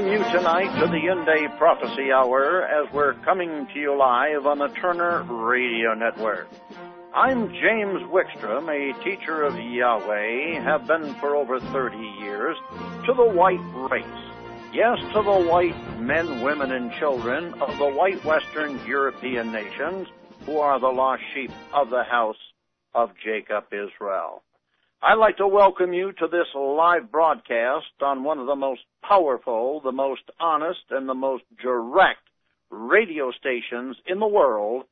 Welcome you tonight to the End Day Prophecy Hour as we're coming to you live on the Turner Radio Network. I'm James Wickstrom, a teacher of Yahweh, have been for over 30 years, to the white race. Yes, to the white men, women, and children of the white Western European nations who are the lost sheep of the house of Jacob Israel. I'd like to welcome you to this live broadcast on one of the most powerful, the most honest, and the most direct radio stations in the world,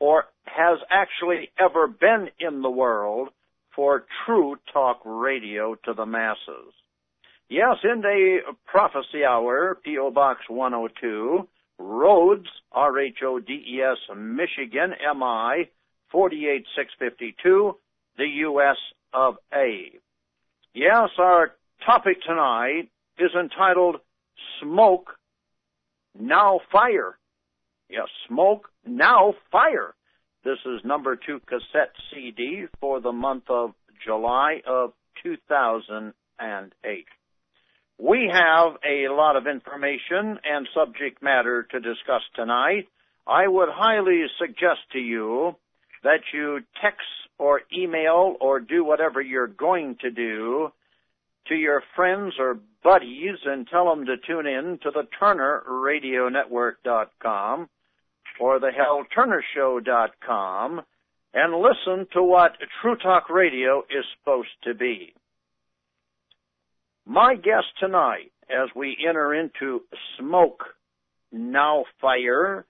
or has actually ever been in the world, for true talk radio to the masses. Yes, in the Prophecy Hour, P.O. Box 102, Rhodes, R-H-O-D-E-S, Michigan, M-I, 48652, the U.S of A. Yes, our topic tonight is entitled Smoke, Now Fire. Yes, Smoke, Now Fire. This is number two cassette CD for the month of July of 2008. We have a lot of information and subject matter to discuss tonight. I would highly suggest to you that you text or email or do whatever you're going to do to your friends or buddies and tell them to tune in to the TurnerRadioNetwork.com or the HalTurnerShow.com and listen to what True Talk Radio is supposed to be. My guest tonight, as we enter into Smoke Now Fire,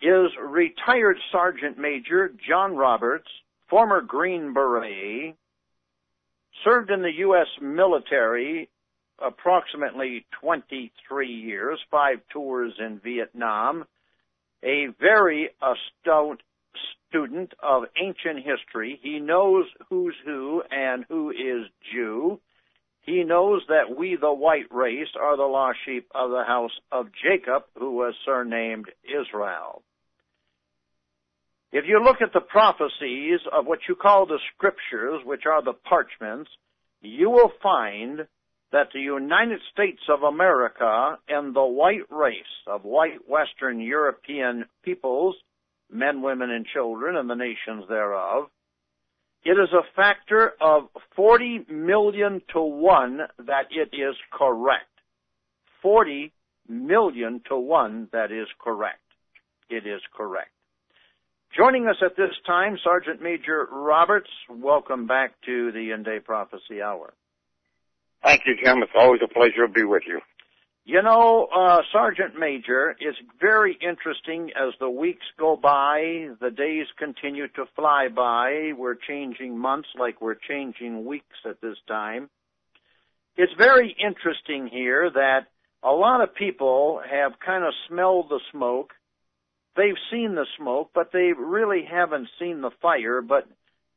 is retired Sergeant Major John Roberts, former Green Beret, served in the U.S. military approximately 23 years, five tours in Vietnam, a very astute student of ancient history. He knows who's who and who is Jew. He knows that we, the white race, are the lost sheep of the house of Jacob, who was surnamed Israel. If you look at the prophecies of what you call the scriptures, which are the parchments, you will find that the United States of America and the white race of white Western European peoples, men, women, and children, and the nations thereof, it is a factor of 40 million to 1 that it is correct. 40 million to 1 that is correct. It is correct. Joining us at this time, Sergeant Major Roberts. Welcome back to the End Day Prophecy Hour. Thank you, Jim. It's always a pleasure to be with you. You know, uh, Sergeant Major, it's very interesting as the weeks go by, the days continue to fly by. We're changing months like we're changing weeks at this time. It's very interesting here that a lot of people have kind of smelled the smoke they've seen the smoke, but they really haven't seen the fire. But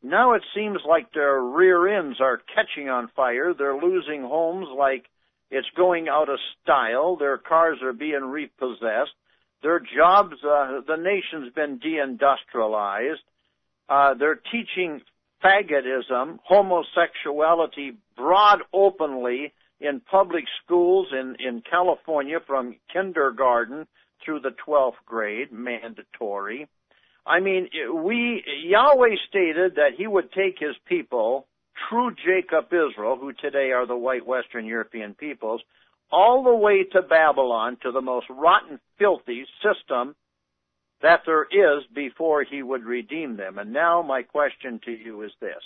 now it seems like their rear ends are catching on fire. They're losing homes like it's going out of style. Their cars are being repossessed. Their jobs, uh, the nation's been deindustrialized. Uh, they're teaching faggotism, homosexuality broad openly in public schools in, in California from kindergarten through the 12th grade, mandatory. I mean, we, Yahweh stated that he would take his people, true Jacob Israel, who today are the white Western European peoples, all the way to Babylon, to the most rotten, filthy system that there is before he would redeem them. And now my question to you is this.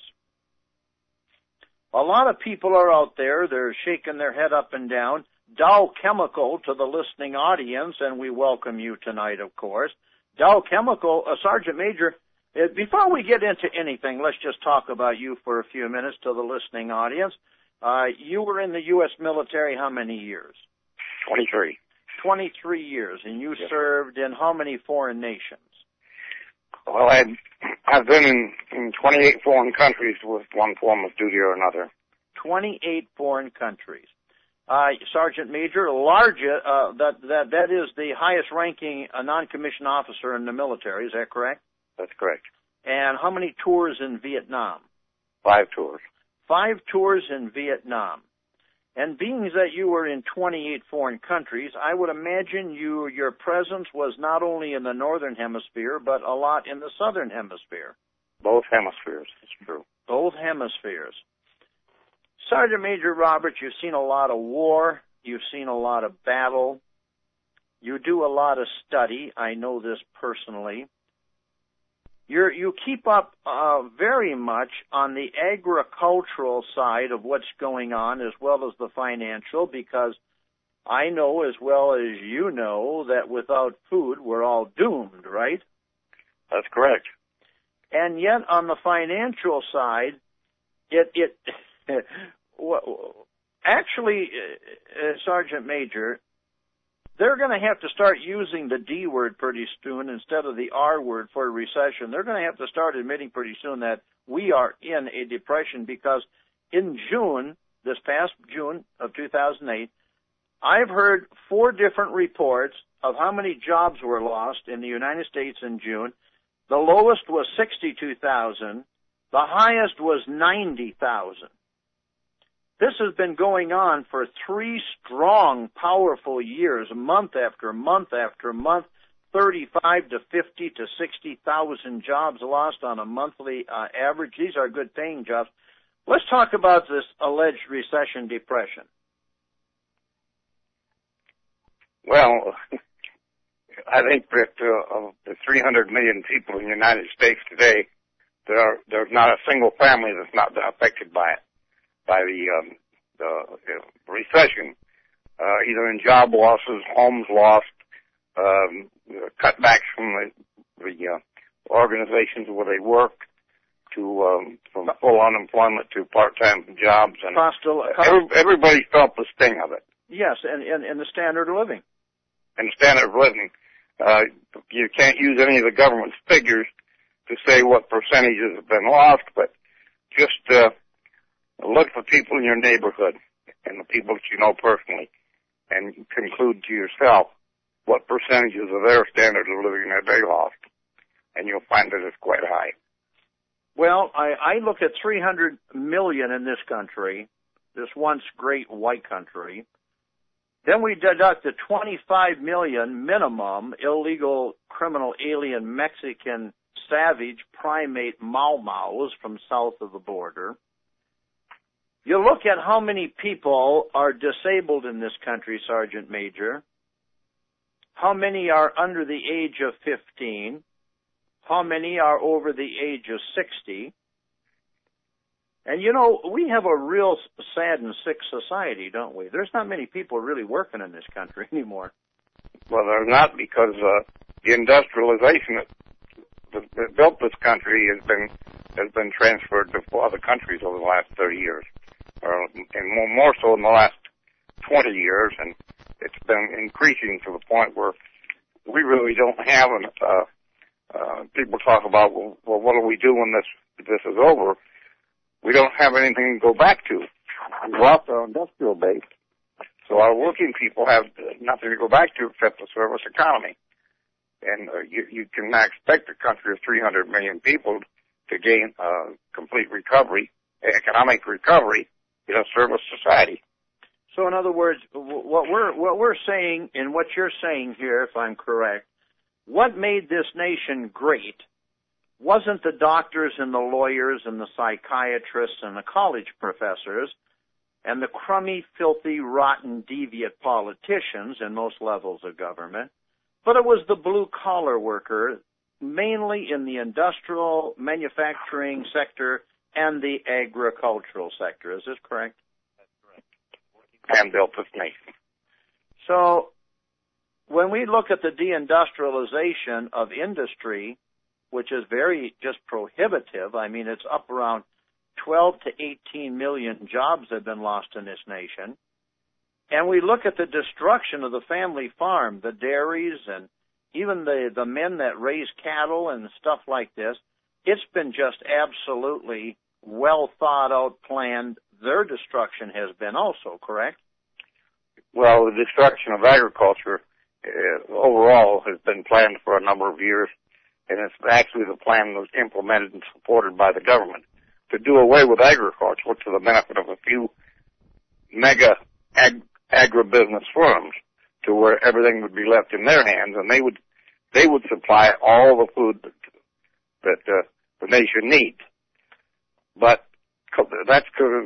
A lot of people are out there, they're shaking their head up and down. Dow Chemical to the listening audience, and we welcome you tonight, of course. Dow Chemical, uh, Sergeant Major, uh, before we get into anything, let's just talk about you for a few minutes to the listening audience. Uh, you were in the U.S. military how many years? 23. 23 years, and you yes. served in how many foreign nations? Well, I've, I've been in, in 28 foreign countries with one form of duty or another. 28 foreign countries. Uh, Sergeant Major, large, uh, that, that, that is the highest ranking uh, non-commissioned officer in the military, is that correct? That's correct. And how many tours in Vietnam? Five tours. Five tours in Vietnam. And being that you were in 28 foreign countries, I would imagine you, your presence was not only in the northern hemisphere, but a lot in the southern hemisphere. Both hemispheres, it's true. Both hemispheres. Sergeant Major Roberts, you've seen a lot of war, you've seen a lot of battle, you do a lot of study, I know this personally. You're, you keep up uh, very much on the agricultural side of what's going on as well as the financial because I know as well as you know that without food we're all doomed, right? That's correct. And yet on the financial side, it, it, actually, uh, uh, Sergeant Major, they're going to have to start using the D word pretty soon instead of the R word for recession. They're going to have to start admitting pretty soon that we are in a depression because in June, this past June of 2008, I've heard four different reports of how many jobs were lost in the United States in June. The lowest was 62,000. The highest was 90,000. This has been going on for three strong, powerful years, month after month after month. 35 to 50 to 60,000 jobs lost on a monthly uh, average. These are good paying jobs. Let's talk about this alleged recession depression. Well, I think that uh, of the 300 million people in the United States today, there are, there's not a single family that's not affected by it by the, um, the, the recession, uh, either in job losses, homes lost, um, cutbacks from the, the uh, organizations where they work, to um, from full unemployment to part-time jobs, and cost of, cost, every, everybody felt the sting of it. Yes, and, and, and the standard of living. And the standard of living. Uh, you can't use any of the government's figures to say what percentages have been lost, but just uh, Look for people in your neighborhood and the people that you know personally and conclude to yourself what percentages of their standard of living have they lost. And you'll find that it's quite high. Well, I, I look at 300 million in this country, this once great white country. Then we deduct the 25 million minimum illegal criminal alien Mexican savage primate Mau Maus from south of the border. You look at how many people are disabled in this country, Sergeant Major. How many are under the age of 15? How many are over the age of 60? And you know, we have a real sad and sick society, don't we? There's not many people really working in this country anymore. Well, there's not because uh, the industrialization that built this country has been has been transferred to other countries over the last 30 years or, and more, more so in the last 20 years, and it's been increasing to the point where we really don't have an, uh, uh, people talk about, well, well, what do we do when this, this is over? We don't have anything to go back to. We lost our industrial base. So our working people have nothing to go back to except the service economy. And uh, you, you cannot expect a country of 300 million people to gain uh, complete recovery, economic recovery, you know, service society. So, in other words, what we're what we're saying, and what you're saying here, if I'm correct, what made this nation great wasn't the doctors and the lawyers and the psychiatrists and the college professors and the crummy, filthy, rotten, deviant politicians in most levels of government, but it was the blue collar worker, mainly in the industrial manufacturing sector and the agricultural sector. Is this correct? That's correct. And this nation. So when we look at the deindustrialization of industry, which is very just prohibitive, I mean, it's up around 12 to 18 million jobs have been lost in this nation. And we look at the destruction of the family farm, the dairies and even the, the men that raise cattle and stuff like this. It's been just absolutely well thought out, planned. Their destruction has been also, correct? Well, the destruction of agriculture uh, overall has been planned for a number of years, and it's actually the plan that was implemented and supported by the government to do away with agriculture to the benefit of a few mega ag- agribusiness firms to where everything would be left in their hands and they would they would supply all the food that, uh, the nation needs. But that's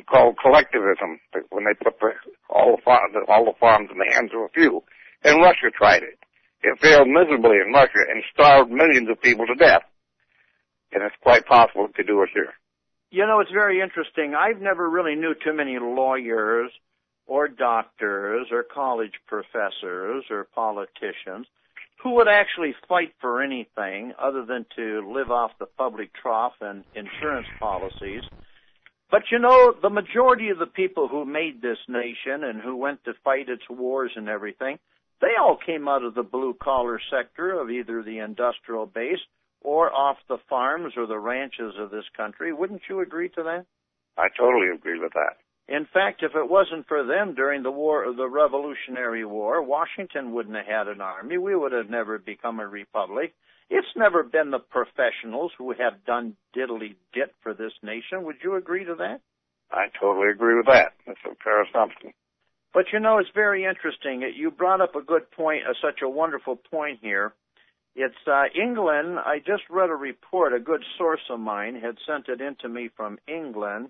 called collectivism when they put the, all the farms all the farms in the hands of a few. And Russia tried it. It failed miserably in Russia and starved millions of people to death. And it's quite possible to do it here. You know, it's very interesting. I've never really knew too many lawyers or doctors or college professors or politicians who would actually fight for anything other than to live off the public trough and insurance policies. But you know, the majority of the people who made this nation and who went to fight its wars and everything, they all came out of the blue collar sector of either the industrial base or off the farms or the ranches of this country. Wouldn't you agree to that? I totally agree with that. In fact, if it wasn't for them during the war, the Revolutionary War, Washington wouldn't have had an army. We would have never become a republic. It's never been the professionals who have done diddly dit for this nation. Would you agree to that? I totally agree with that. That's a fair assumption. But you know, it's very interesting. You brought up a good point, uh, such a wonderful point here. It's uh, England. I just read a report. A good source of mine had sent it in to me from England,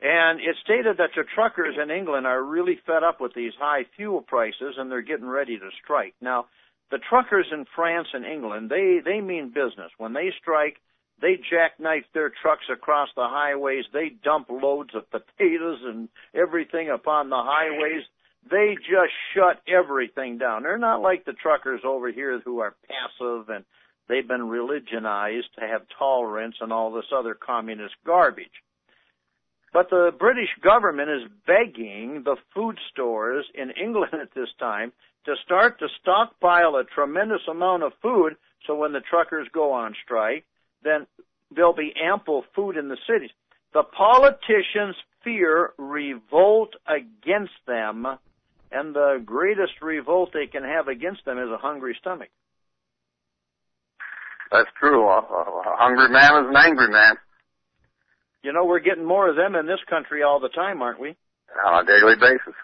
and it stated that the truckers in England are really fed up with these high fuel prices, and they're getting ready to strike. Now, the truckers in France and England, they they mean business. When they strike, they jackknife their trucks across the highways. They dump loads of potatoes and everything upon the highways they just shut everything down. They're not like the truckers over here who are passive and they've been religionized to have tolerance and all this other communist garbage. But the British government is begging the food stores in England at this time to start to stockpile a tremendous amount of food so when the truckers go on strike, then there'll be ample food in the cities. The politicians fear revolt against them and the greatest revolt they can have against them is a hungry stomach. That's true. A, hungry man is an angry man. You know, we're getting more of them in this country all the time, aren't we? On a daily basis.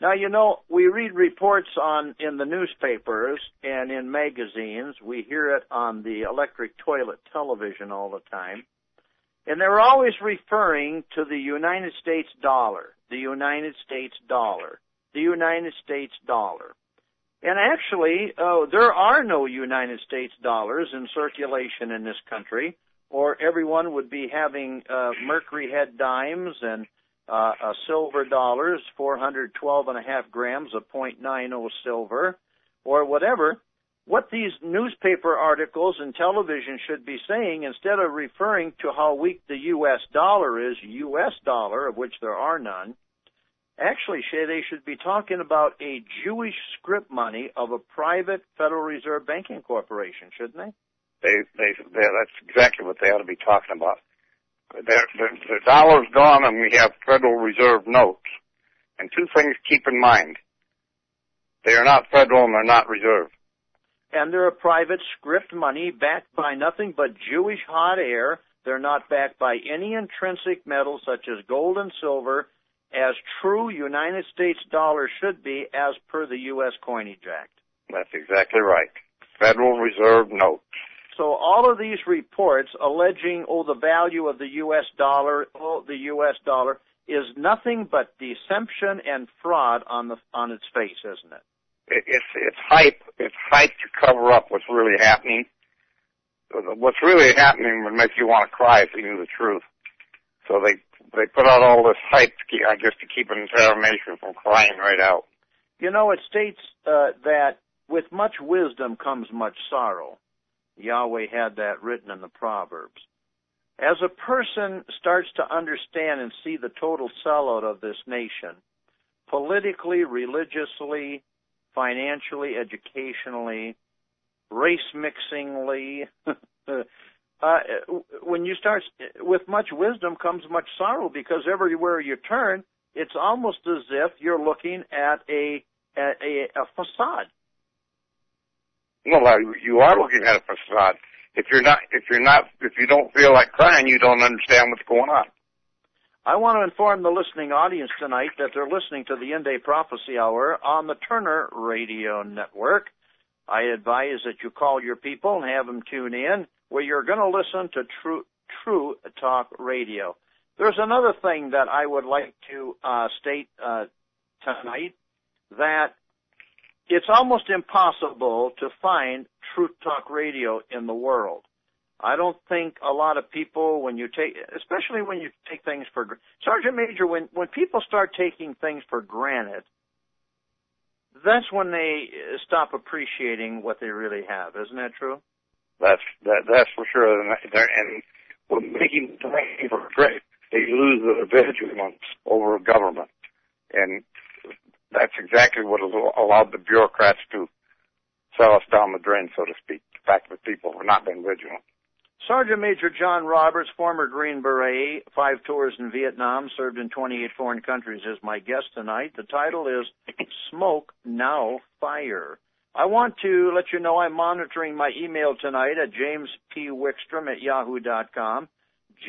Now, you know, we read reports on in the newspapers and in magazines. We hear it on the electric toilet television all the time. And they're always referring to the United States dollar, the United States dollar the United States dollar. And actually, uh, there are no United States dollars in circulation in this country, or everyone would be having uh, mercury head dimes and uh, uh, silver dollars, 412 and a half grams of 0.90 silver, or whatever. What these newspaper articles and television should be saying, instead of referring to how weak the U.S. dollar is, U.S. dollar, of which there are none, Actually, they should be talking about a Jewish script money of a private Federal Reserve banking corporation, shouldn't they? They, they, they that's exactly what they ought to be talking about. Their dollar's gone and we have Federal Reserve notes. And two things keep in mind. They are not federal and they're not reserve. And they're a private script money backed by nothing but Jewish hot air. They're not backed by any intrinsic metals such as gold and silver as true United States dollars should be as per the U.S. Coinage Act. That's exactly right. Federal Reserve notes. So all of these reports alleging, oh, the value of the U.S. dollar, oh, the U.S. dollar is nothing but deception and fraud on the on its face, isn't it? It's it's hype. It's hype to cover up what's really happening. What's really happening would make you want to cry if you knew the truth. So they they put out all this hype, to keep, I guess, to keep an entire nation from crying right out. You know, it states uh, that with much wisdom comes much sorrow. Yahweh had that written in the Proverbs. As a person starts to understand and see the total sellout of this nation, politically, religiously, financially, educationally, race mixingly, uh, when you start with much wisdom comes much sorrow because everywhere you turn, it's almost as if you're looking at a at a, a facade. Well, you are looking at a facade. If you're not, if you're not, if you don't feel like crying, you don't understand what's going on. I want to inform the listening audience tonight that they're listening to the End Day Prophecy Hour on the Turner Radio Network. I advise that you call your people and have them tune in where you're going to listen to true, true talk radio. There's another thing that I would like to uh, state uh, tonight that it's almost impossible to find truth talk radio in the world. I don't think a lot of people, when you take, especially when you take things for, Sergeant Major, when, when people start taking things for granted, that's when they stop appreciating what they really have. Isn't that true? That's that that's for sure. And, and when making for great, they lose the vigilance over government, and that's exactly what allowed the bureaucrats to sell us down the drain, so to speak. The fact that people have not been vigilant. Sergeant Major John Roberts, former Green Beret, five tours in Vietnam, served in 28 foreign countries, is my guest tonight. The title is Smoke Now Fire. I want to let you know I'm monitoring my email tonight at jamespwickstrom at yahoo.com.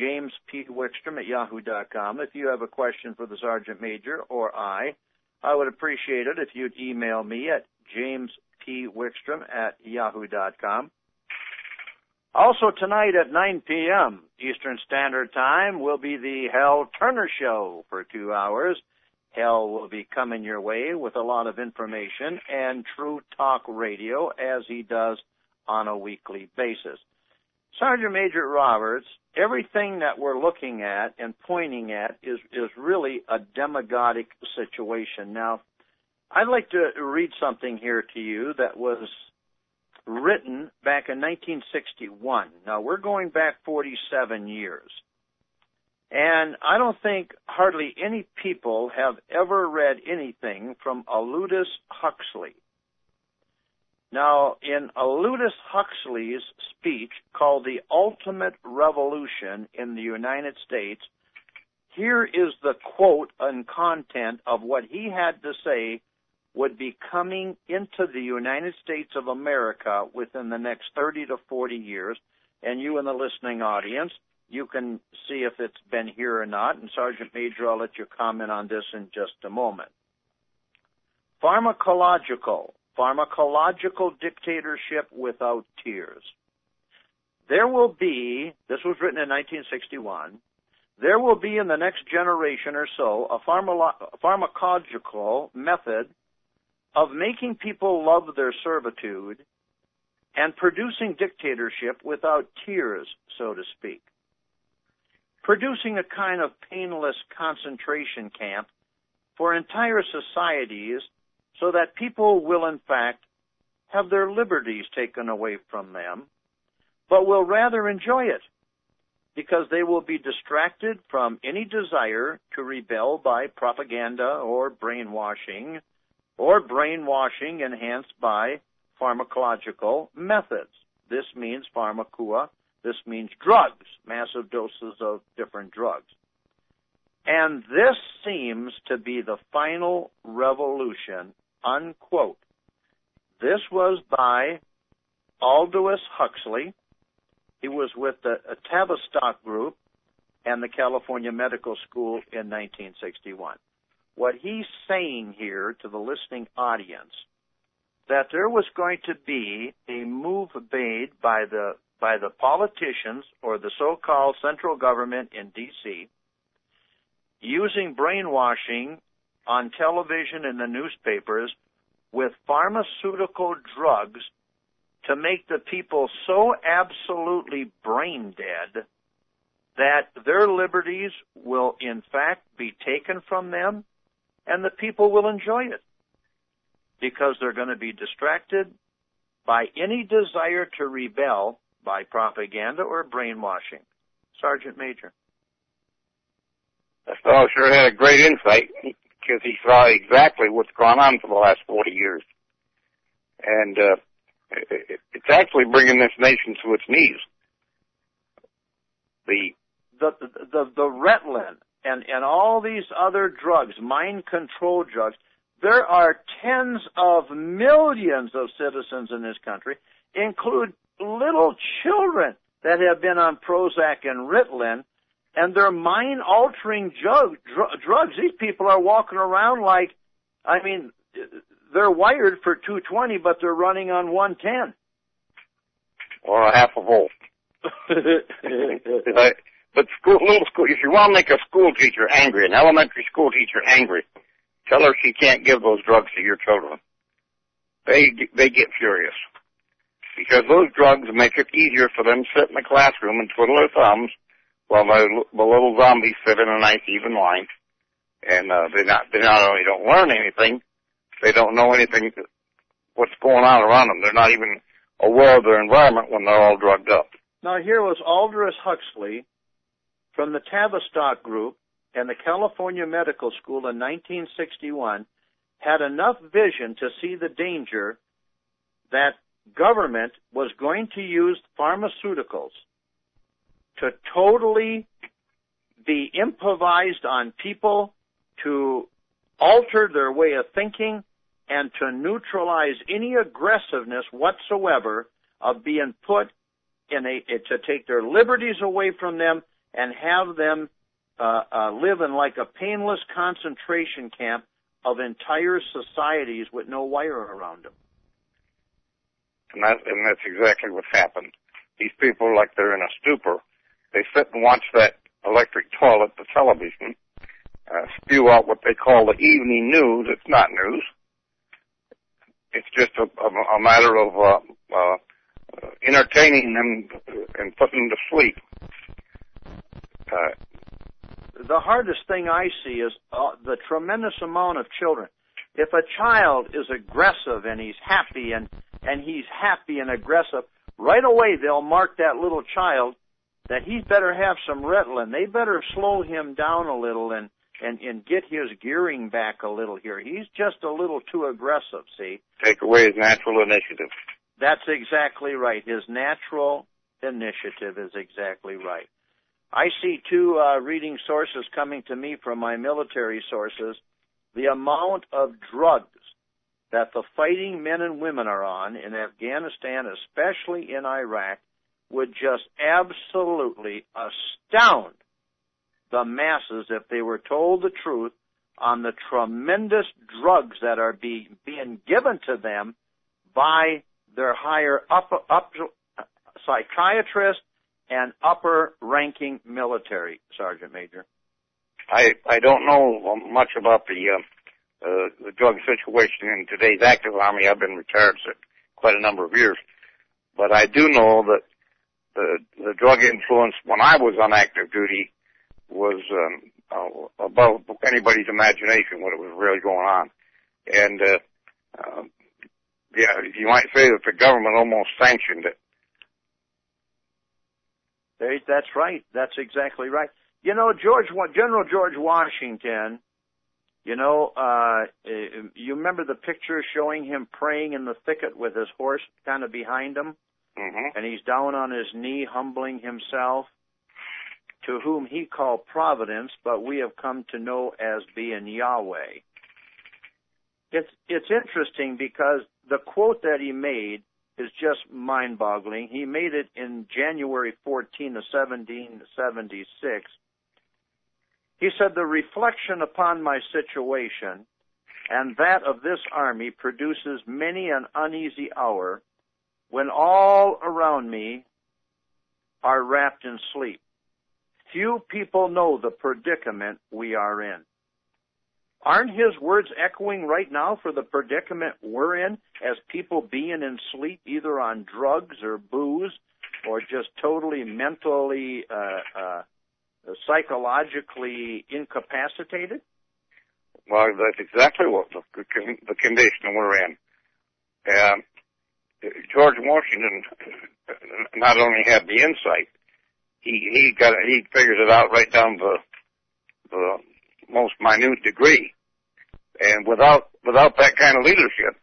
Jamespwickstrom at yahoo.com. If you have a question for the Sergeant Major or I, I would appreciate it if you'd email me at James P. Wickstrom at yahoo.com. Also tonight at 9 p.m. Eastern Standard Time will be the Hal Turner Show for two hours. Hal will be coming your way with a lot of information and true talk radio as he does on a weekly basis. Sergeant Major Roberts, everything that we're looking at and pointing at is, is really a demagogic situation. Now, I'd like to read something here to you that was written back in 1961. Now, we're going back 47 years. And I don't think hardly any people have ever read anything from Aldous Huxley. Now, in Aldous Huxley's speech called The Ultimate Revolution in the United States, here is the quote and content of what he had to say would be coming into the United States of America within the next 30 to 40 years. And you in the listening audience, you can see if it's been here or not. And Sergeant Major, I'll let you comment on this in just a moment. Pharmacological, pharmacological dictatorship without tears. There will be, this was written in 1961, there will be in the next generation or so a pharmacological method of making people love their servitude and producing dictatorship without tears, so to speak producing a kind of painless concentration camp for entire societies so that people will in fact have their liberties taken away from them, but will rather enjoy it because they will be distracted from any desire to rebel by propaganda or brainwashing or brainwashing enhanced by pharmacological methods. This means pharmacoa this means drugs, massive doses of different drugs. And this seems to be the final revolution, unquote. This was by Aldous Huxley. He was with the Tavistock Group and the California Medical School in 1961. What he's saying here to the listening audience that there was going to be a move made by the by the politicians or the so-called central government in D.C. using brainwashing on television and the newspapers with pharmaceutical drugs to make the people so absolutely brain dead that their liberties will in fact be taken from them and the people will enjoy it. because they're going to be distracted by any desire to rebel by propaganda or brainwashing. Sergeant Major. That fellow sure had a great insight because he saw exactly what's gone on for the last 40 years. And uh, it's actually bringing this nation to its knees. The the the, the Ritalin and and all these other drugs, mind control drugs. There are tens of millions of citizens in this country, include little children that have been on Prozac and Ritalin, and they're mind-altering drug, dr- drugs. These people are walking around like, I mean, they're wired for 220, but they're running on 110. Or a half a volt. but school, little school, if you want to make a school teacher angry, an elementary school teacher angry, tell her she can't give those drugs to your children. They, they get furious. Because those drugs make it easier for them to sit in the classroom and twiddle their thumbs while the, the little zombies sit in a nice even line. And, uh, they not, they not only don't learn anything, they don't know anything, what's going on around them. They're not even aware of their environment when they're all drugged up. Now here was Aldous Huxley from the Tavistock Group and the California Medical School in 1961 had enough vision to see the danger that government was going to use pharmaceuticals to totally be improvised on people to alter their way of thinking and to neutralize any aggressiveness whatsoever of being put in a to take their liberties away from them and have them uh, uh, live in like a painless concentration camp of entire societies with no wire around them. And, that, and that's exactly what's happened. These people, like they're in a stupor, they sit and watch that electric toilet, the television, uh, spew out what they call the evening news. It's not news. It's just a, a, a matter of uh, uh, entertaining them and putting them to sleep. Uh, the hardest thing I see is uh, the tremendous amount of children. If a child is aggressive and he's happy and and he's happy and aggressive, right away they'll mark that little child that he better have some Ritalin. They better slow him down a little and and and get his gearing back a little here. He's just a little too aggressive. See, take away his natural initiative. That's exactly right. His natural initiative is exactly right. I see two uh, reading sources coming to me from my military sources. The amount of drugs that the fighting men and women are on in Afghanistan, especially in Iraq, would just absolutely astound the masses if they were told the truth on the tremendous drugs that are be, being given to them by their higher up, up psychiatrists and upper ranking military, Sergeant Major. I I don't know much about the uh, uh, the drug situation in today's active army. I've been retired for quite a number of years, but I do know that the the drug influence when I was on active duty was um, uh, above anybody's imagination what it was really going on. And, uh, uh, yeah, you might say that the government almost sanctioned it. That's right. That's exactly right. You know, George, General George Washington, you know, uh, you remember the picture showing him praying in the thicket with his horse kind of behind him? Mm-hmm. And he's down on his knee, humbling himself to whom he called providence, but we have come to know as being Yahweh. It's, it's interesting because the quote that he made is just mind boggling. He made it in January 14 of 1776. He said, the reflection upon my situation and that of this army produces many an uneasy hour when all around me are wrapped in sleep. Few people know the predicament we are in. Aren't his words echoing right now for the predicament we're in as people being in sleep either on drugs or booze or just totally mentally, uh, uh, psychologically incapacitated? Well, that's exactly what the, the condition we're in. Um, George Washington not only had the insight, he he got he figured it out right down to the most minute degree. And without without that kind of leadership,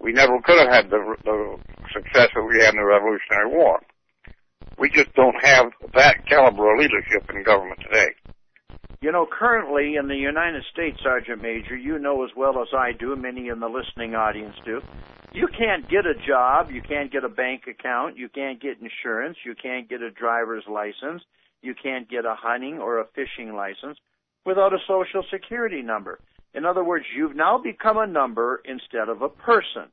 we never could have had the, the success that we had in the Revolutionary War. We just don't have that caliber of leadership in government today. You know, currently in the United States, Sergeant Major, you know as well as I do, many in the listening audience do, you can't get a job, you can't get a bank account, you can't get insurance, you can't get a driver's license, you can't get a hunting or a fishing license without a social security number. In other words, you've now become a number instead of a person.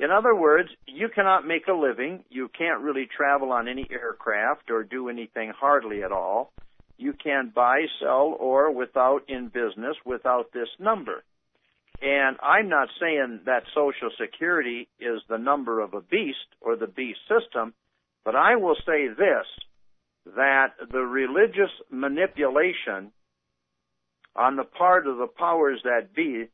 In other words, you cannot make a living, you can't really travel on any aircraft or do anything hardly at all you can buy, sell, or without in business without this number. And I'm not saying that Social Security is the number of a beast or the beast system, but I will say this, that the religious manipulation on the part of the powers that be,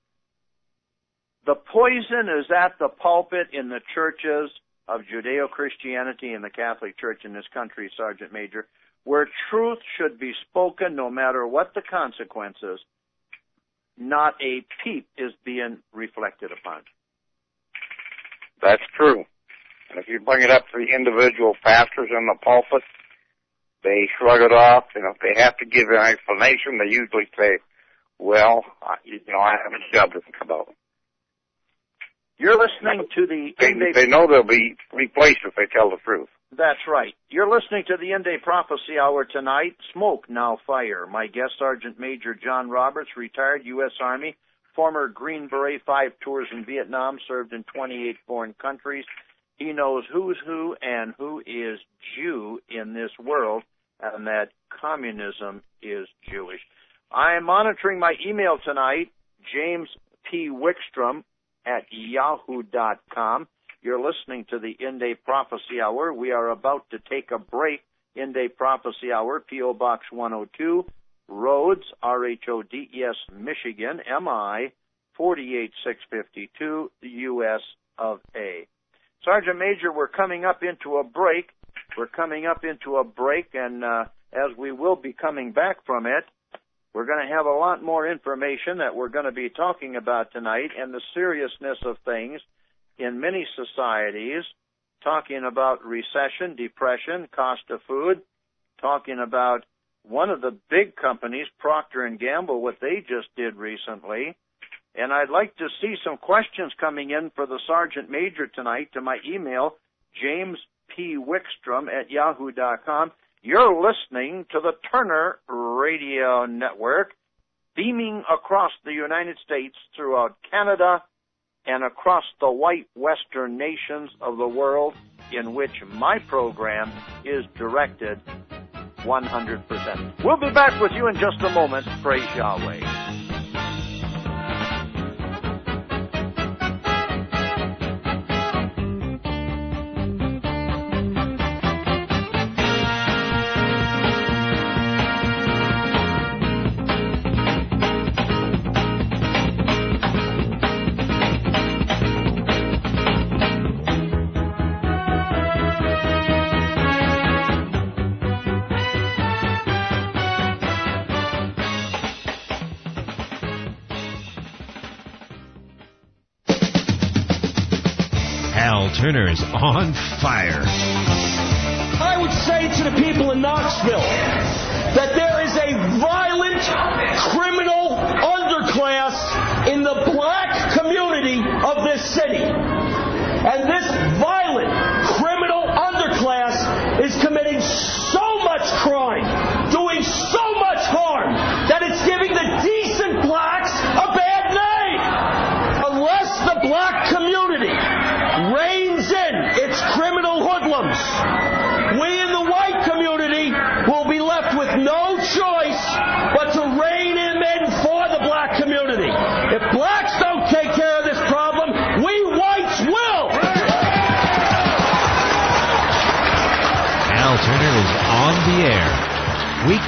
the poison is at the pulpit in the churches of Judeo-Christianity and the Catholic Church in this country, Sergeant Major, where truth should be spoken no matter what the consequences, not a peep is being reflected upon. That's true. And if you bring it up to the individual pastors in the pulpit, they shrug it off. And if they have to give an explanation, they usually say, well, you know, I have a job to think about. You're listening to the... They, they know they'll be replaced if they tell the truth. That's right. You're listening to the End-Day Prophecy Hour tonight. Smoke, now fire. My guest, Sergeant Major John Roberts, retired U.S. Army, former Green Beret, five tours in Vietnam, served in 28 foreign countries. He knows who's who and who is Jew in this world, and that communism is Jewish. I am monitoring my email tonight, James P. Wickstrom at yahoo.com. You're listening to the End Day Prophecy Hour. We are about to take a break. End Day Prophecy Hour, P.O. Box 102, Rhodes, R-H-O-D-E-S, Michigan, M-I, 48652, U.S. of A. Sergeant Major, we're coming up into a break. We're coming up into a break, and uh, as we will be coming back from it, we're going to have a lot more information that we're going to be talking about tonight and the seriousness of things in many societies talking about recession, depression, cost of food, talking about one of the big companies, Procter and Gamble, what they just did recently. And I'd like to see some questions coming in for the Sergeant Major tonight to my email, James P. Wickstrom at yahoo.com. You're listening to the Turner Radio Network, beaming across the United States throughout Canada, and across the white western nations of the world in which my program is directed 100%. We'll be back with you in just a moment. Praise Yahweh. Turner's on fire. I would say to the people in Knoxville that there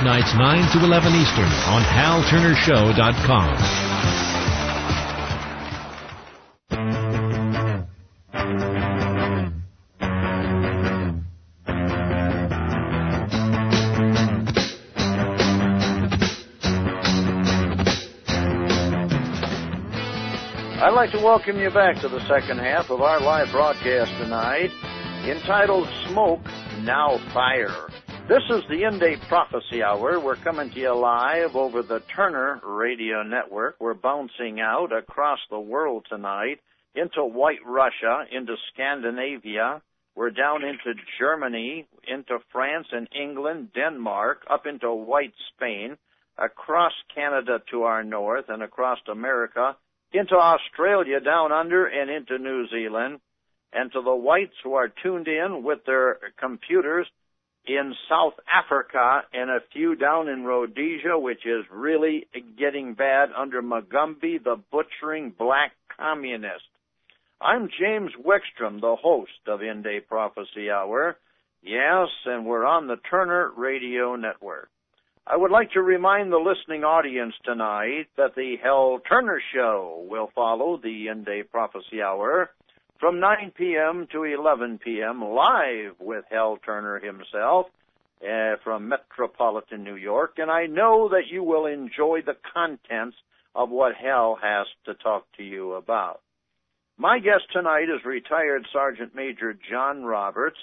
weeknights 9 to 11 Eastern on HalTurnerShow.com. I'd like to welcome you back to the second half of our live broadcast tonight entitled Smoke, Now Fire. This is the End Day Prophecy Hour. We're coming to you live over the Turner Radio Network. We're bouncing out across the world tonight into White Russia, into Scandinavia. We're down into Germany, into France and England, Denmark, up into White Spain, across Canada to our north, and across America into Australia down under and into New Zealand, and to the whites who are tuned in with their computers in South Africa and a few down in Rhodesia, which is really getting bad under Mugambi, the butchering black communist. I'm James Wickstrom, the host of End Day Prophecy Hour. Yes, and we're on the Turner Radio Network. I would like to remind the listening audience tonight that the Hal Turner Show will follow the End Day Prophecy Hour from 9 p.m. to 11 p.m. live with Hal Turner himself uh, from metropolitan New York. And I know that you will enjoy the contents of what Hal has to talk to you about. My guest tonight is retired Sergeant Major John Roberts,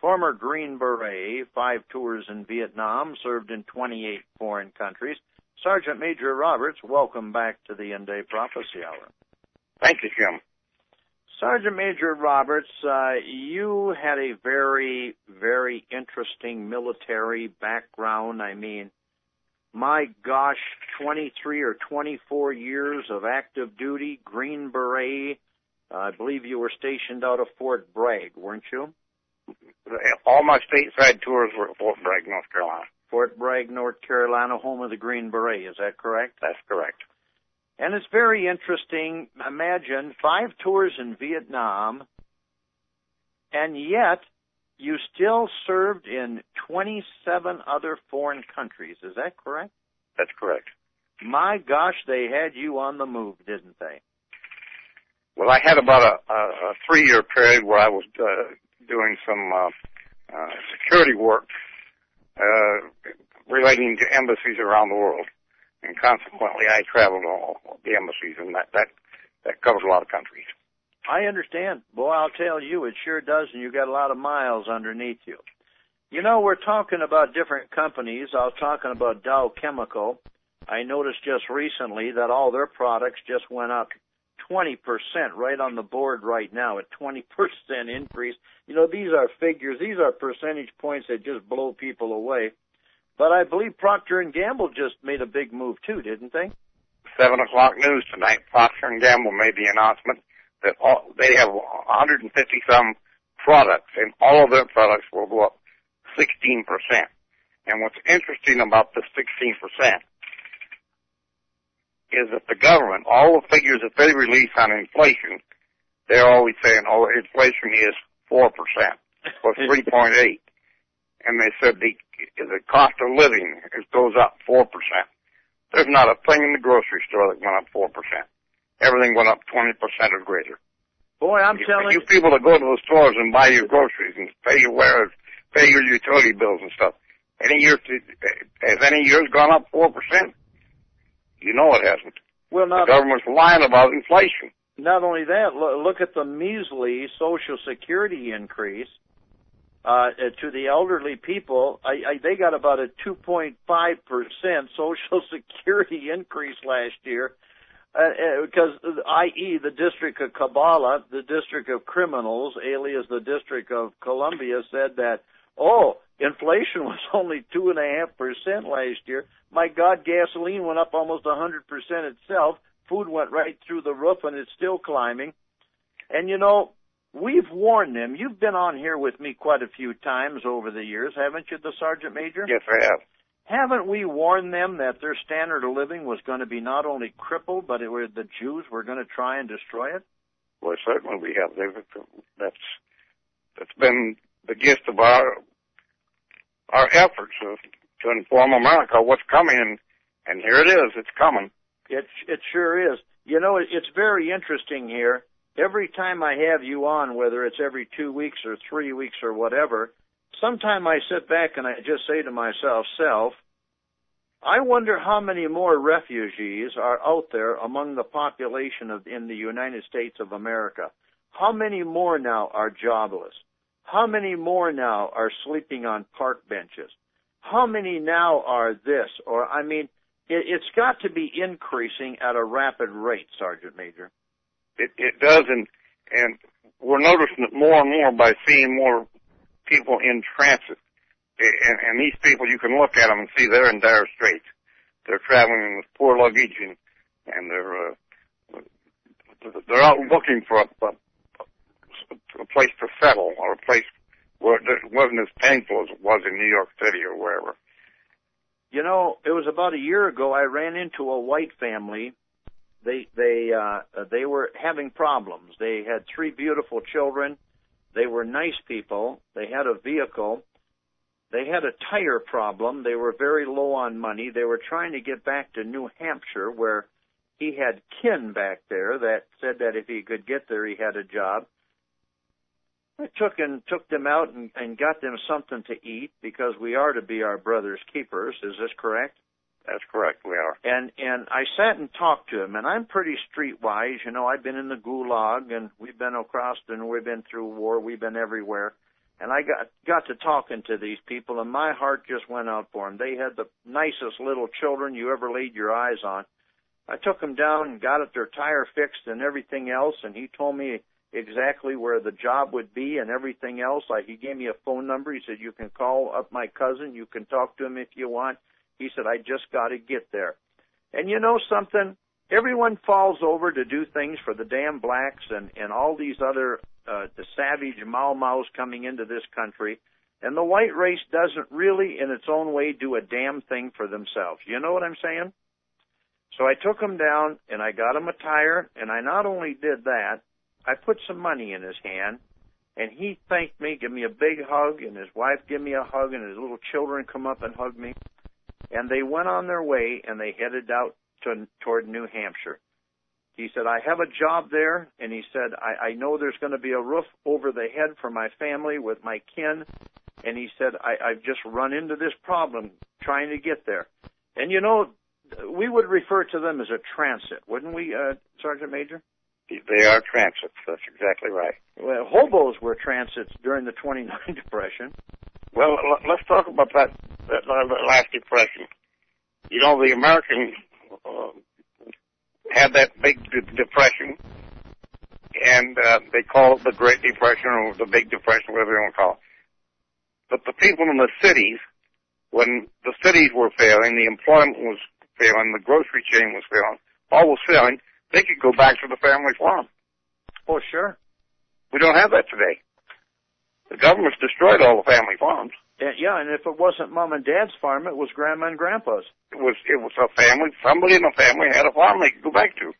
Former Green Beret, five tours in Vietnam, served in 28 foreign countries. Sergeant Major Roberts, welcome back to the End Day Prophecy Hour. Thank you, Jim. Sergeant Major Roberts, uh, you had a very, very interesting military background. I mean, my gosh, 23 or 24 years of active duty, Green Beret. Uh, I believe you were stationed out of Fort Bragg, weren't you? all my stateside tours were at Fort Bragg, North Carolina. Fort Bragg, North Carolina, home of the Green Beret. Is that correct? That's correct. And it's very interesting. Imagine five tours in Vietnam, and yet you still served in 27 other foreign countries. Is that correct? That's correct. My gosh, they had you on the move, didn't they? Well, I had about a, a, a three-year period where I was uh, doing some uh, uh, security work uh, relating to embassies around the world, and consequently, I traveled all the embassies, and that that that covers a lot of countries. I understand. Boy, I'll tell you, it sure does, and you got a lot of miles underneath you. You know, we're talking about different companies. I was talking about Dow Chemical. I noticed just recently that all their products just went up 20% right on the board right now, a 20% increase. You know, these are figures, these are percentage points that just blow people away. But I believe Procter and Gamble just made a big move too, didn't they? Seven o'clock news tonight. Procter and Gamble made the announcement that all, they have 150 some products, and all of their products will go up 16%. And what's interesting about the 16% is that the government, all the figures that they release on inflation, they're always saying, oh, inflation is 4% or 3.8. and they said the, the cost of living it goes up 4%. There's not a thing in the grocery store that went up 4%. Everything went up 20% or greater. Boy, I'm you, telling you people that go to the stores and buy your groceries and pay your wares, pay your utility bills and stuff. Any year, has any years gone up 4%? You know it hasn't. Well, not the government's lying about inflation. Not only that, look at the measly Social Security increase uh, to the elderly people. I, I, they got about a 2.5 percent Social Security increase last year, because uh, uh i.e. the District of Kabbalah, the District of Criminals, alias the District of Columbia, said that oh, inflation was only two and a half percent last year. My God, gasoline went up almost a hundred percent itself. Food went right through the roof and it's still climbing. And you know, we've warned them. You've been on here with me quite a few times over the years, haven't you, the Sergeant Major? Yes, I have. Haven't we warned them that their standard of living was going to be not only crippled, but it were, the Jews were going to try and destroy it? Well, certainly we have. They've, that's that's been the gist of our our efforts of, to inform America what's coming, and, and here it is. It's coming. It it sure is. You know, it, it's very interesting here. Every time I have you on, whether it's every two weeks or three weeks or whatever, sometime I sit back and I just say to myself, self, I wonder how many more refugees are out there among the population of in the United States of America. How many more now are jobless? How many more now are sleeping on park benches? How many now are this? Or I mean, it, it's got to be increasing at a rapid rate, Sergeant Major. It, it does, and and we're noticing it more and more by seeing more people in transit and, and these people, you can look at them and see they're in dire straits. They're traveling with poor luggage and, and they're, uh, they're out looking for a, a, a place to settle or a place where it wasn't as painful as it was in New York City or wherever. You know, it was about a year ago I ran into a white family. They they uh they were having problems. They had three beautiful children. They were nice people. They had a vehicle they had a tire problem. They were very low on money. They were trying to get back to New Hampshire where he had kin back there that said that if he could get there he had a job. I took and took them out and, and got them something to eat because we are to be our brother's keepers. Is this correct? That's correct. We are. And and I sat and talked to him, and I'm pretty streetwise. You know, I've been in the gulag, and we've been across, and we've been through war. We've been everywhere and I got got to talking to these people, and my heart just went out for them. They had the nicest little children you ever laid your eyes on. I took them down and got their tire fixed and everything else, and he told me exactly where the job would be and everything else. Like he gave me a phone number. He said you can call up my cousin. You can talk to him if you want. He said I just got to get there. And you know something? Everyone falls over to do things for the damn blacks and and all these other uh, the savage Mau Mau's coming into this country, and the white race doesn't really, in its own way, do a damn thing for themselves. You know what I'm saying? So I took him down and I got him a tire, and I not only did that, I put some money in his hand, and he thanked me, gave me a big hug, and his wife gave me a hug, and his little children come up and hug me, and they went on their way and they headed out to, toward New Hampshire. He said, I have a job there, and he said, I, I know there's going to be a roof over the head for my family with my kin, and he said, I, I've just run into this problem trying to get there. And you know, we would refer to them as a transit, wouldn't we, uh, Sergeant Major? They are transits. That's exactly right. Well, hobos were transits during the 29 Depression. Well, let's talk about that, that last depression. You know, the American uh, had that big depression, and uh, they call it the Great Depression or the Big Depression, whatever you want to call it. But the people in the cities, when the cities were failing, the employment was failing, the grocery chain was failing, all was failing, they could go back to the family farm. Oh, sure. We don't have that today. The government's destroyed all the family farms. Yeah, and if it wasn't mom and dad's farm, it was grandma and grandpa's. It was it was a family. Somebody in the family had a farm they could go back to.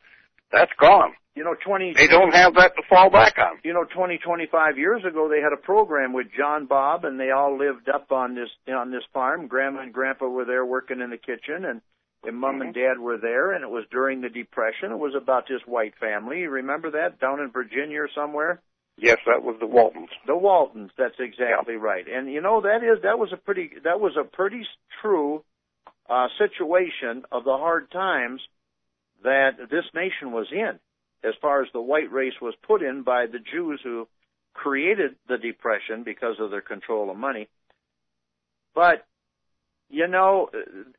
That's gone. You know, 20. They don't have that to fall back on. You know, 20, 25 years ago, they had a program with John-Boy, and they all lived up on this on this farm. Grandma and Grandpa were there working in the kitchen, and and mom mm-hmm. and dad were there. And it was during the Depression. It was about this white family. You remember that down in Virginia or somewhere? Yes, that was the Waltons. The Waltons. That's exactly yeah. right. And you know that is that was a pretty that was a pretty true uh, situation of the hard times that this nation was in, as far as the white race was put in by the Jews who created the depression because of their control of money. But you know,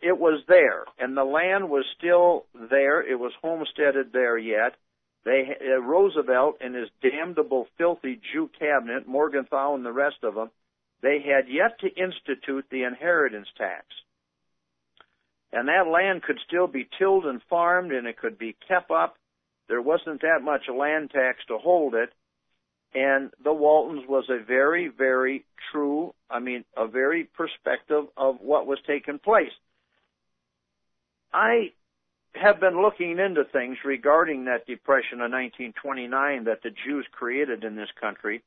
it was there, and the land was still there. It was homesteaded there yet. They uh, Roosevelt and his damnable, filthy Jew cabinet, Morgenthau and the rest of them, they had yet to institute the inheritance tax. And that land could still be tilled and farmed and it could be kept up. There wasn't that much land tax to hold it. And the Waltons was a very, very true, I mean, a very perspective of what was taking place. I have been looking into things regarding that depression of 1929 that the Jews created in this country.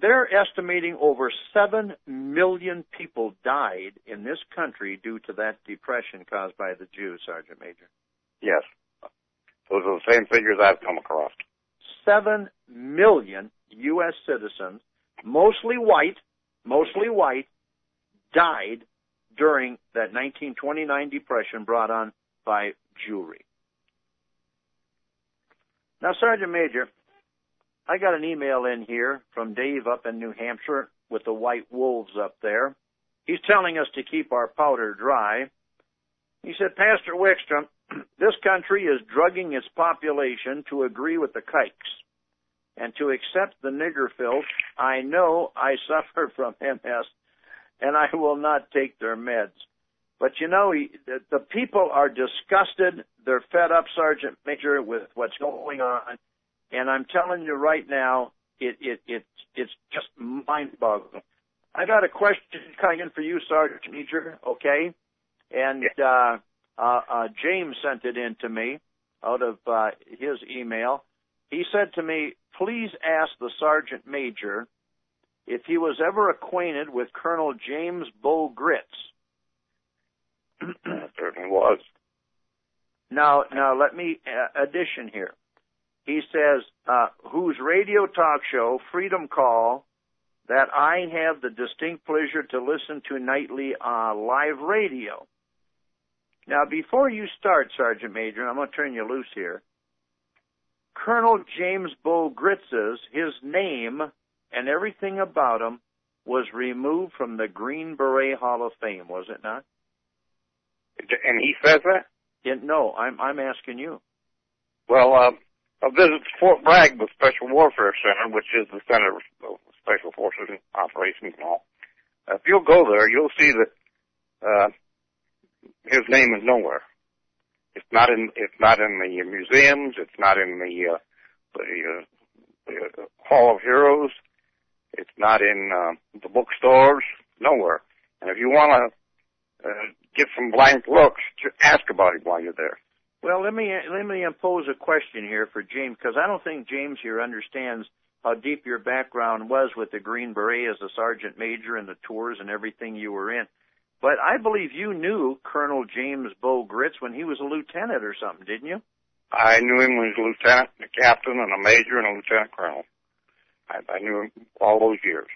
They're estimating over 7 million people died in this country due to that depression caused by the Jews, Sergeant Major. Yes. Those are the same figures I've come across. 7 million U.S. citizens, mostly white, mostly white, died during that 1929 depression brought on by Jewry. Now, Sergeant Major, I got an email in here from Dave up in New Hampshire with the white wolves up there. He's telling us to keep our powder dry. He said, Pastor Wickstrom, this country is drugging its population to agree with the kikes and to accept the nigger filth. I know I suffer from MS and I will not take their meds. But you know, the, the people are disgusted. They're fed up, Sergeant Major, with what's going on. And I'm telling you right now, it, it, it, it's just mind-boggling. I got a question coming in for you, Sergeant Major, okay? And, uh, uh, uh, James sent it in to me out of, uh, his email. He said to me, please ask the Sergeant Major if he was ever acquainted with Colonel James Bo Gritz. certainly was. Now, now let me uh, addition here. He says, uh, whose radio talk show, Freedom Call, that I have the distinct pleasure to listen to nightly on uh, live radio. Now, before you start, Sergeant Major, I'm going to turn you loose here. Colonel James Bo Gritz's, his name and everything about him was removed from the Green Beret Hall of Fame, was it not? And he says that? Yeah, no, I'm I'm asking you. Well, uh, I visited Fort Bragg, the Special Warfare Center, which is the center of Special Forces and operations and all. Uh, if you'll go there, you'll see that uh, his name is nowhere. It's not in it's not in the museums. It's not in the uh, the, uh, the Hall of Heroes. It's not in uh, the bookstores. Nowhere. And if you want to uh, get some blank looks, just ask about it while you're there. Well, let me let me impose a question here for James because I don't think James here understands how deep your background was with the Green Beret as a sergeant major and the tours and everything you were in. But I believe you knew Colonel James Bo Gritz when he was a lieutenant or something, didn't you? I knew him when he was a lieutenant, a captain, and a major, and a lieutenant colonel. I, I knew him all those years.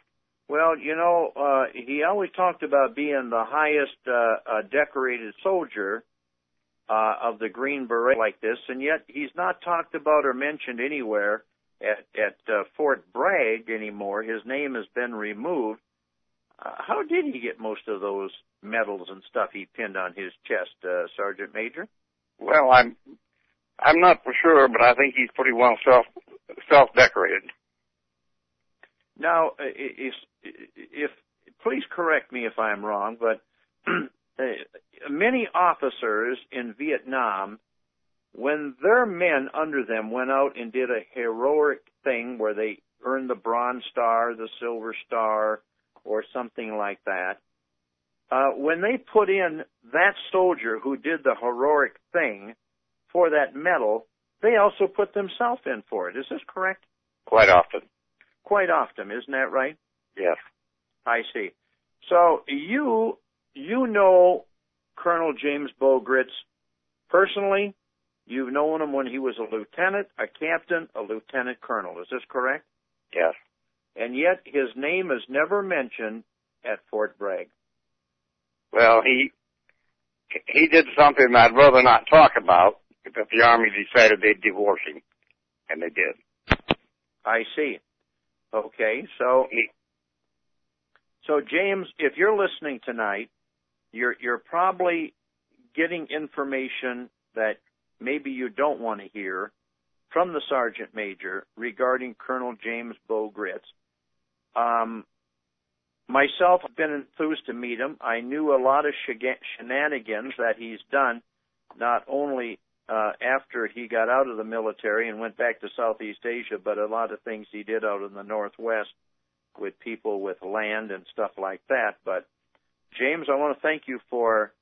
Well, you know, uh, he always talked about being the highest uh, uh, decorated soldier uh, of the Green Beret like this, and yet he's not talked about or mentioned anywhere at at uh, Fort Bragg anymore. His name has been removed. Uh, how did he get most of those medals and stuff he pinned on his chest, uh, Sergeant Major? Well, I'm I'm not for sure, but I think he's pretty well self self decorated. Now, if, if please correct me if I'm wrong, but many officers in Vietnam, when their men under them went out and did a heroic thing where they earned the Bronze Star, the Silver Star, or something like that, uh, when they put in that soldier who did the heroic thing for that medal, they also put themselves in for it. Is this correct? Quite often quite often, isn't that right? Yes. I see. So you you know Colonel James Bo Gritz personally. You've known him when he was a lieutenant, a captain, a lieutenant colonel. Is this correct? Yes. And yet his name is never mentioned at Fort Bragg. Well, he he did something I'd rather not talk about, but the Army decided they'd divorce him, and they did. I see. Okay, so so James, if you're listening tonight, you're you're probably getting information that maybe you don't want to hear from the sergeant major regarding Colonel James Bo Gritz. Um, myself, I've been enthused to meet him. I knew a lot of shenanigans that he's done, not only uh, after he got out of the military and went back to Southeast Asia, but a lot of things he did out in the Northwest with people with land and stuff like that. But James, I want to thank you for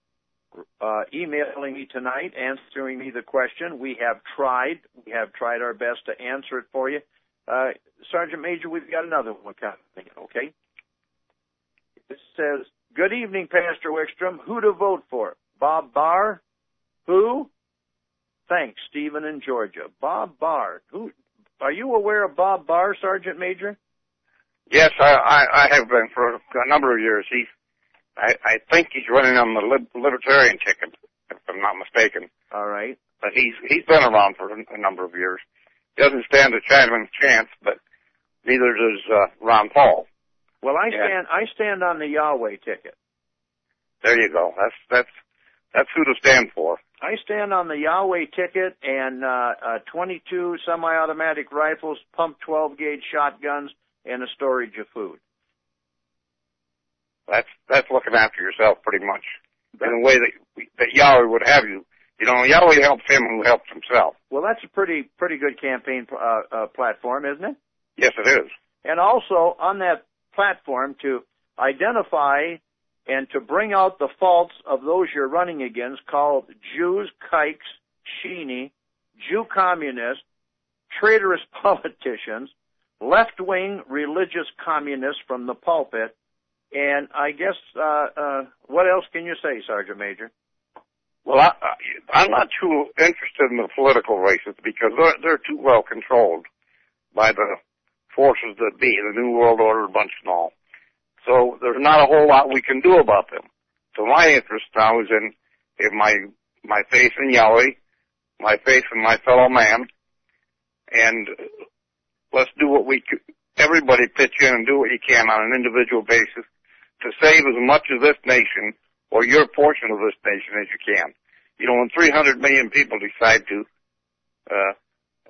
uh, emailing me tonight, answering me the question. We have tried. We have tried our best to answer it for you. Uh, Sergeant Major, we've got another one coming, okay? It says, Good evening, Pastor Wickstrom. Who to vote for? Bob Barr? Who? Thanks, Stephen in Georgia. Bob Barr. Who are you aware of Bob Barr, Sergeant Major? Yes, I, I, I have been for a number of years. He's, I, I think he's running on the lib- libertarian ticket, if I'm not mistaken. All right. But he's he's been around for a number of years. He doesn't stand a Chinaman's chance, but neither does uh, Ron Paul. Well, I stand I stand on the Yahweh ticket. There you go. That's that's that's who to stand for. I stand on the Yahweh ticket and uh, uh, 22 semi-automatic rifles, pump 12 gauge shotguns, and a storage of food. That's that's looking after yourself pretty much in a way that that Yahweh would have you. You know, Yahweh helps him who helps himself. Well, that's a pretty pretty good campaign uh, uh, platform, isn't it? Yes, it is. And also on that platform to identify and to bring out the faults of those you're running against, called Jews, kikes, Sheeny, Jew communists, traitorous politicians, left-wing religious communists from the pulpit, and I guess uh, uh, what else can you say, Sergeant Major? Well, I, I'm not too interested in the political races because they're, they're too well controlled by the forces that be, the New World Order bunch and all. So there's not a whole lot we can do about them. So my interest now is in, in my, my faith in Yahweh, my faith in my fellow man, and let's do what we, c- everybody pitch in and do what you can on an individual basis to save as much of this nation or your portion of this nation as you can. You know, when 300 million people decide to uh,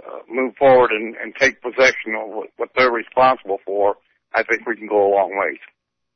uh, move forward and, and take possession of what, what they're responsible for, I think we can go a long ways.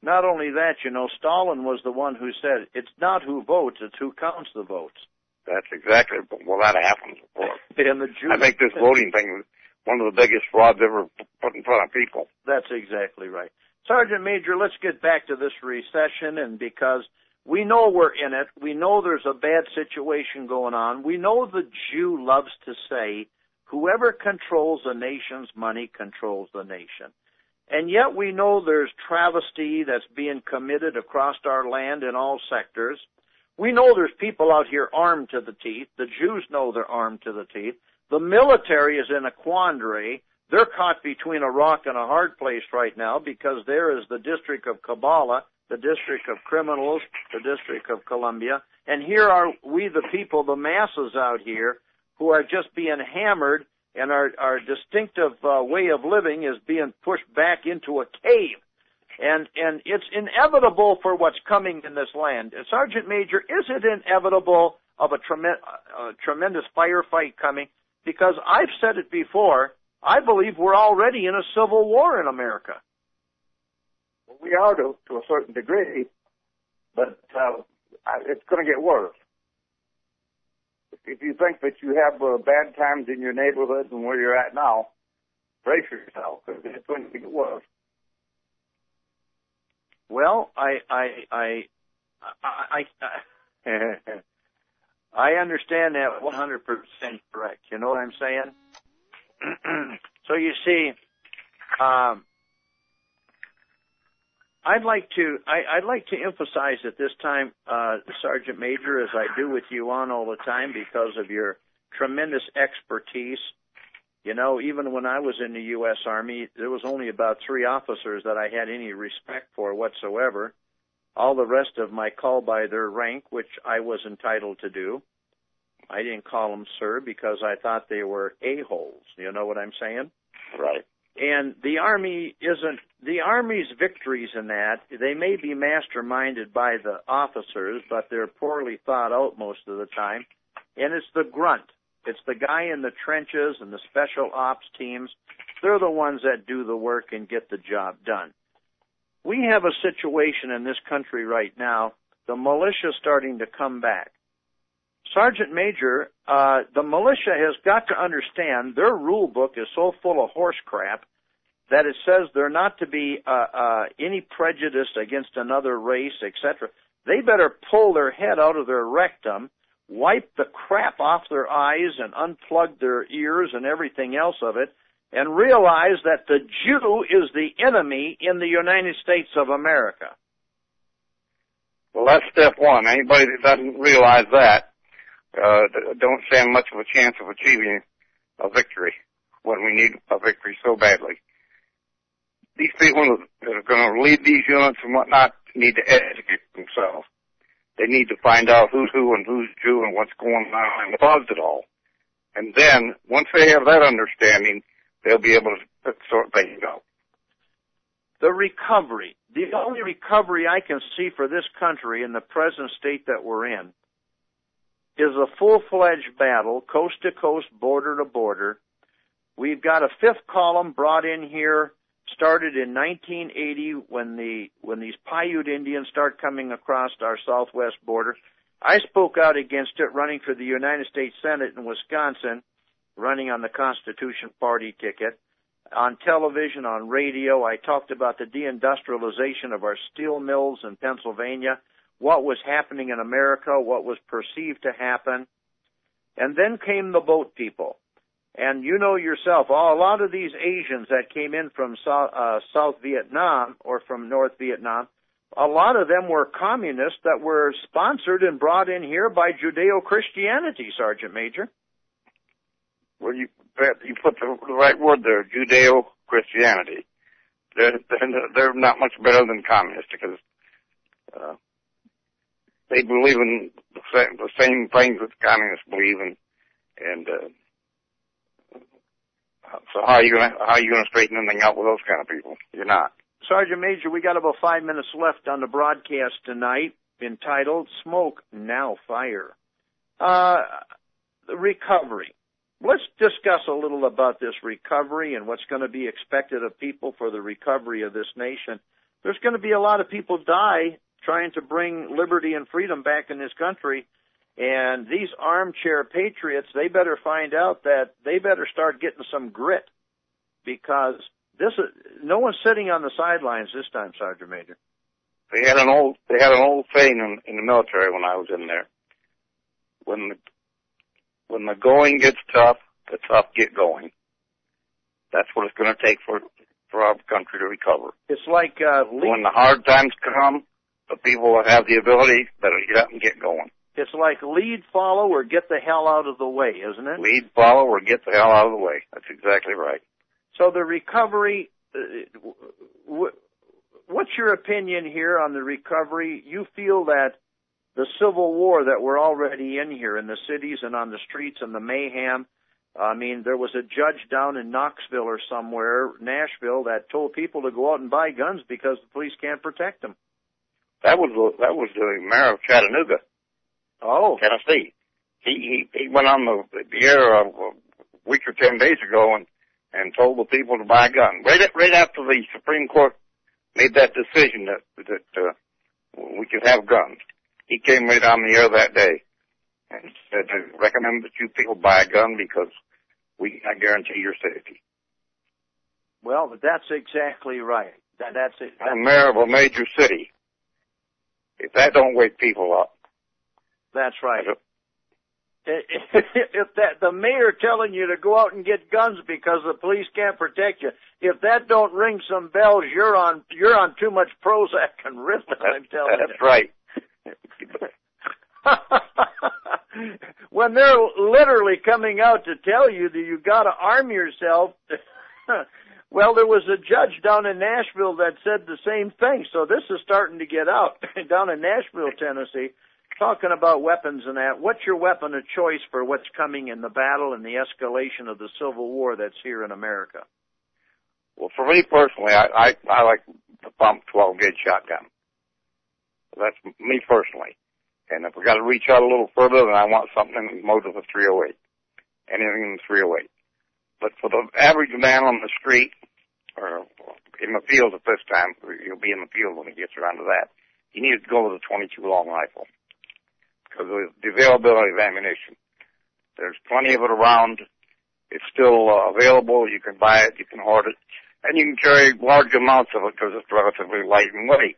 Not only that, you know, Stalin was the one who said, it's not who votes, it's who counts the votes. That's exactly well that happens. Of course. And the Jews. I think this voting thing is one of the biggest frauds ever put in front of people. That's exactly right. Sergeant Major, let's get back to this recession and because we know we're in it, we know there's a bad situation going on, we know the Jew loves to say, whoever controls a nation's money controls the nation. And yet we know there's travesty that's being committed across our land in all sectors. We know there's people out here armed to the teeth. The Jews know they're armed to the teeth. The military is in a quandary. They're caught between a rock and a hard place right now because there is the District of Kabbalah, the District of Criminals, the District of Columbia, and here are we the people, the masses out here, who are just being hammered and our, our distinctive uh, way of living is being pushed back into a cave. And, and it's inevitable for what's coming in this land. And Sergeant Major, is it inevitable of a, trem- a tremendous firefight coming? Because I've said it before, I believe we're already in a civil war in America. We are to, to a certain degree, but uh, it's going to get worse. If you think that you have uh, bad times in your neighborhood and where you're at now, brace yourself because it's going to get worse. Well, I, I, I, I, I, I understand that 100% correct. You know what I'm saying? so you see, um, I'd like to, I, I'd like to emphasize at this time, uh, Sergeant Major, as I do with you on all the time because of your tremendous expertise. You know, even when I was in the U.S. Army, there was only about three officers that I had any respect for whatsoever. All the rest of my call by their rank, which I was entitled to do. I didn't call them sir because I thought they were a-holes. You know what I'm saying? Right. And the Army isn't, the Army's victories in that, they may be masterminded by the officers, but they're poorly thought out most of the time. And it's the grunt. It's the guy in the trenches and the special ops teams. They're the ones that do the work and get the job done. We have a situation in this country right now, the militia starting to come back. Sergeant Major, uh, the militia has got to understand their rule book is so full of horse crap that it says they're not to be uh, uh, any prejudice against another race, etc. They better pull their head out of their rectum, wipe the crap off their eyes, and unplug their ears and everything else of it, and realize that the Jew is the enemy in the United States of America. Well, that's step one. Anybody that doesn't realize that uh, don't stand much of a chance of achieving a victory when we need a victory so badly. These people that are going to lead these units and whatnot, need to educate themselves. They need to find out who's who and who's Jew and what's going on and caused it all. And then, once they have that understanding, they'll be able to sort things out. The recovery. The only recovery I can see for this country in the present state that we're in is a full-fledged battle, coast to coast, border to border. We've got a fifth column brought in here, started in 1980 when the when these Paiute Indians start coming across our southwest border. I spoke out against it, running for the United States Senate in Wisconsin, running on the Constitution Party ticket. On television, on radio, I talked about the deindustrialization of our steel mills in Pennsylvania what was happening in America, what was perceived to happen. And then came the boat people. And you know yourself, a lot of these Asians that came in from South, uh, South Vietnam or from North Vietnam, a lot of them were communists that were sponsored and brought in here by Judeo-Christianity, Sergeant Major. Well, you you put the, right word there, Judeo-Christianity. They're, they're not much better than communists because uh, they believe in the same, things that the communists believe in, and uh, so how are you gonna how are you gonna straighten anything out with those kind of people? You're not. Sergeant Major, we got about five minutes left on the broadcast tonight, entitled "Smoke Now Fire." Uh, recovery. Let's discuss a little about this recovery and what's going to be expected of people for the recovery of this nation. There's going to be a lot of people die trying to bring liberty and freedom back in this country. And these armchair patriots, they better find out that they better start getting some grit because this is, no one's sitting on the sidelines this time, Sergeant Major. They had an old they had an old saying in, in the military when I was in there. When the when the going gets tough, the tough get going. That's what it's going to take for for our country to recover. It's like uh, when the hard times come, the people that have the ability better get up and get going. It's like lead, follow, or get the hell out of the way, isn't it? Lead, follow, or get the hell out of the way. That's exactly right. So the recovery, uh, what's your opinion here on the recovery? You feel that the civil war that we're already in here in the cities and on the streets and the mayhem, I mean, there was a judge down in Knoxville or somewhere, Nashville, that told people to go out and buy guns because the police can't protect them. That was that was the mayor of Chattanooga. Oh, Tennessee. He he he went on the the air a week or ten days ago and and told the people to buy a gun. Right right after the Supreme Court made that decision that that uh, we could have guns, he came right on the air that day and said, "I recommend that you people buy a gun because we I guarantee your safety." Well, that's exactly right. That, that's it. That's I'm mayor of a major city. If that don't wake people up. That's right. if that the mayor telling you to go out and get guns because the police can't protect you, if that don't ring some bells, you're on you're on too much Prozac and Ritalin. I'm telling that's you. That's right. when they're literally coming out to tell you that you got to arm yourself well, there was a judge down in Nashville that said the same thing. So this is starting to get out down in Nashville, Tennessee, talking about weapons and that. What's your weapon of choice for what's coming in the battle and the escalation of the Civil War that's here in America? Well, for me personally, I I, I like the pump 12 gauge shotgun. That's me personally. And if we got to reach out a little further, then I want something in the mode of a 308. Anything in the 308. But for the average man on the street, or in the field at this time, he'll be in the field when he gets around to that, he needs to go with a 22 long rifle. Because of the availability of ammunition. There's plenty of it around. It's still uh, available. You can buy it. You can hoard it. And you can carry large amounts of it because it's relatively light and weight.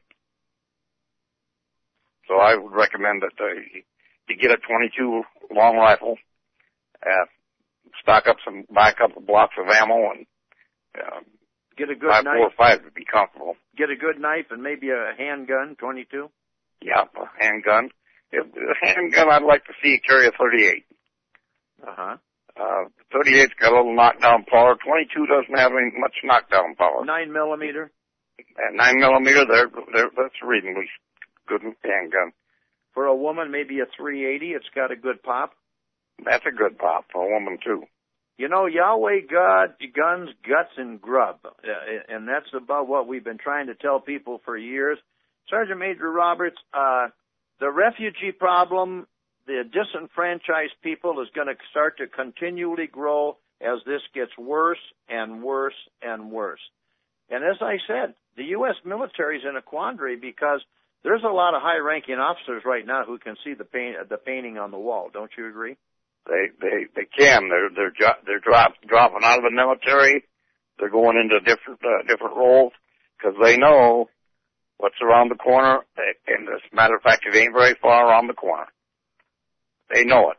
So I would recommend that uh, you get a 22 long rifle. Uh, stock up some, buy a couple blocks of ammo and uh, get a good five, knife. Four or five would be comfortable. Get a good knife and maybe a handgun, 22. Yeah, a handgun. If a handgun, I'd like to see you carry a 38. Uh-huh. Uh, 38's got a little knockdown power. 22 doesn't have any much knockdown power. Nine millimeter. At nine millimeter, they're, they're that's reasonably good handgun. For a woman, maybe a 380. It's got a good pop. That's a good pop for a woman too. You know, Yahweh God, guns, guts, and grub. Uh, and that's about what we've been trying to tell people for years. Sergeant Major Roberts, uh, the refugee problem, the disenfranchised people is going to start to continually grow as this gets worse and worse and worse. And as I said, the U.S. military is in a quandary because there's a lot of high-ranking officers right now who can see the paint, the painting on the wall. Don't you agree? They they they can. They're they're jo- they're drop, dropping out of the military. They're going into different uh, different roles because they know what's around the corner. And as a matter of fact, it ain't very far around the corner. They know it.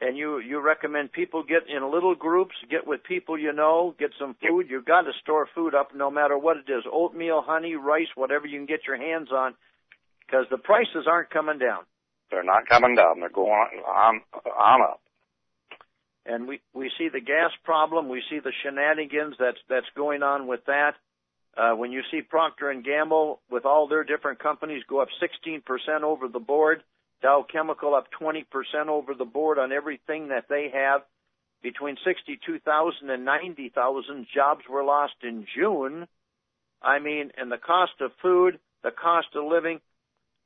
And you you recommend people get in little groups, get with people you know, get some food. You've got to store food up no matter what it is: oatmeal, honey, rice, whatever you can get your hands on, because the prices aren't coming down. They're not coming down. They're going on on up. And we we see the gas problem. We see the shenanigans that's that's going on with that. Uh, when you see Procter and Gamble with all their different companies go up 16% over the board, Dow Chemical up 20% over the board on everything that they have. Between 62,000 and 90,000 jobs were lost in June. I mean, and the cost of food, the cost of living,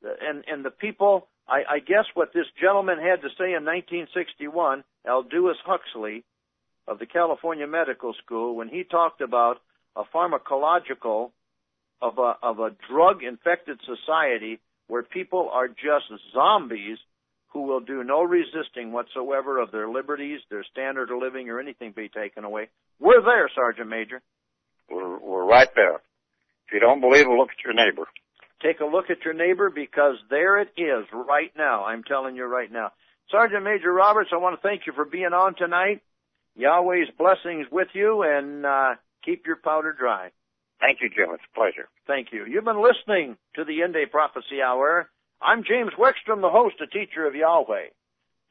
and and the people I, I guess what this gentleman had to say in 1961, Aldous Huxley of the California Medical School, when he talked about a pharmacological of a, of a drug infected society where people are just zombies who will do no resisting whatsoever of their liberties, their standard of living, or anything be taken away. We're there, Sergeant Major. We're, we're right there. If you don't believe it, look at your neighbor. Take a look at your neighbor because there it is right now. I'm telling you right now. Sergeant Major Roberts, I want to thank you for being on tonight. Yahweh's blessings with you and uh, keep your powder dry. Thank you, Jim. It's a pleasure. Thank you. You've been listening to the End Day Prophecy Hour. I'm James Wickstrom, the host and teacher of Yahweh.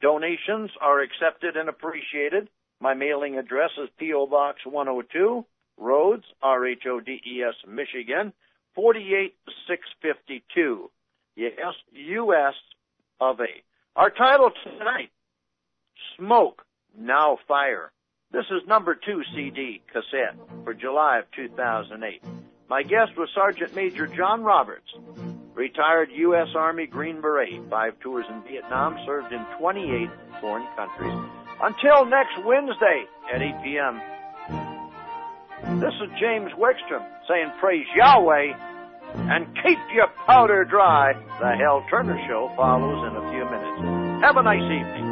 Donations are accepted and appreciated. My mailing address is P.O. Box 102, Rhodes, R-H-O-D-E-S, Michigan 48652. Yes, U.S. of A. Our title tonight, Smoke, Now Fire. This is number two CD cassette for July of 2008. My guest was Sergeant Major John Roberts, retired U.S. Army Green Beret, five tours in Vietnam, served in 28 foreign countries. Until next Wednesday at 8 p.m. This is James Wickstrom saying praise Yahweh and keep your powder dry. The Hal Turner Show follows in a few minutes. Have a nice evening.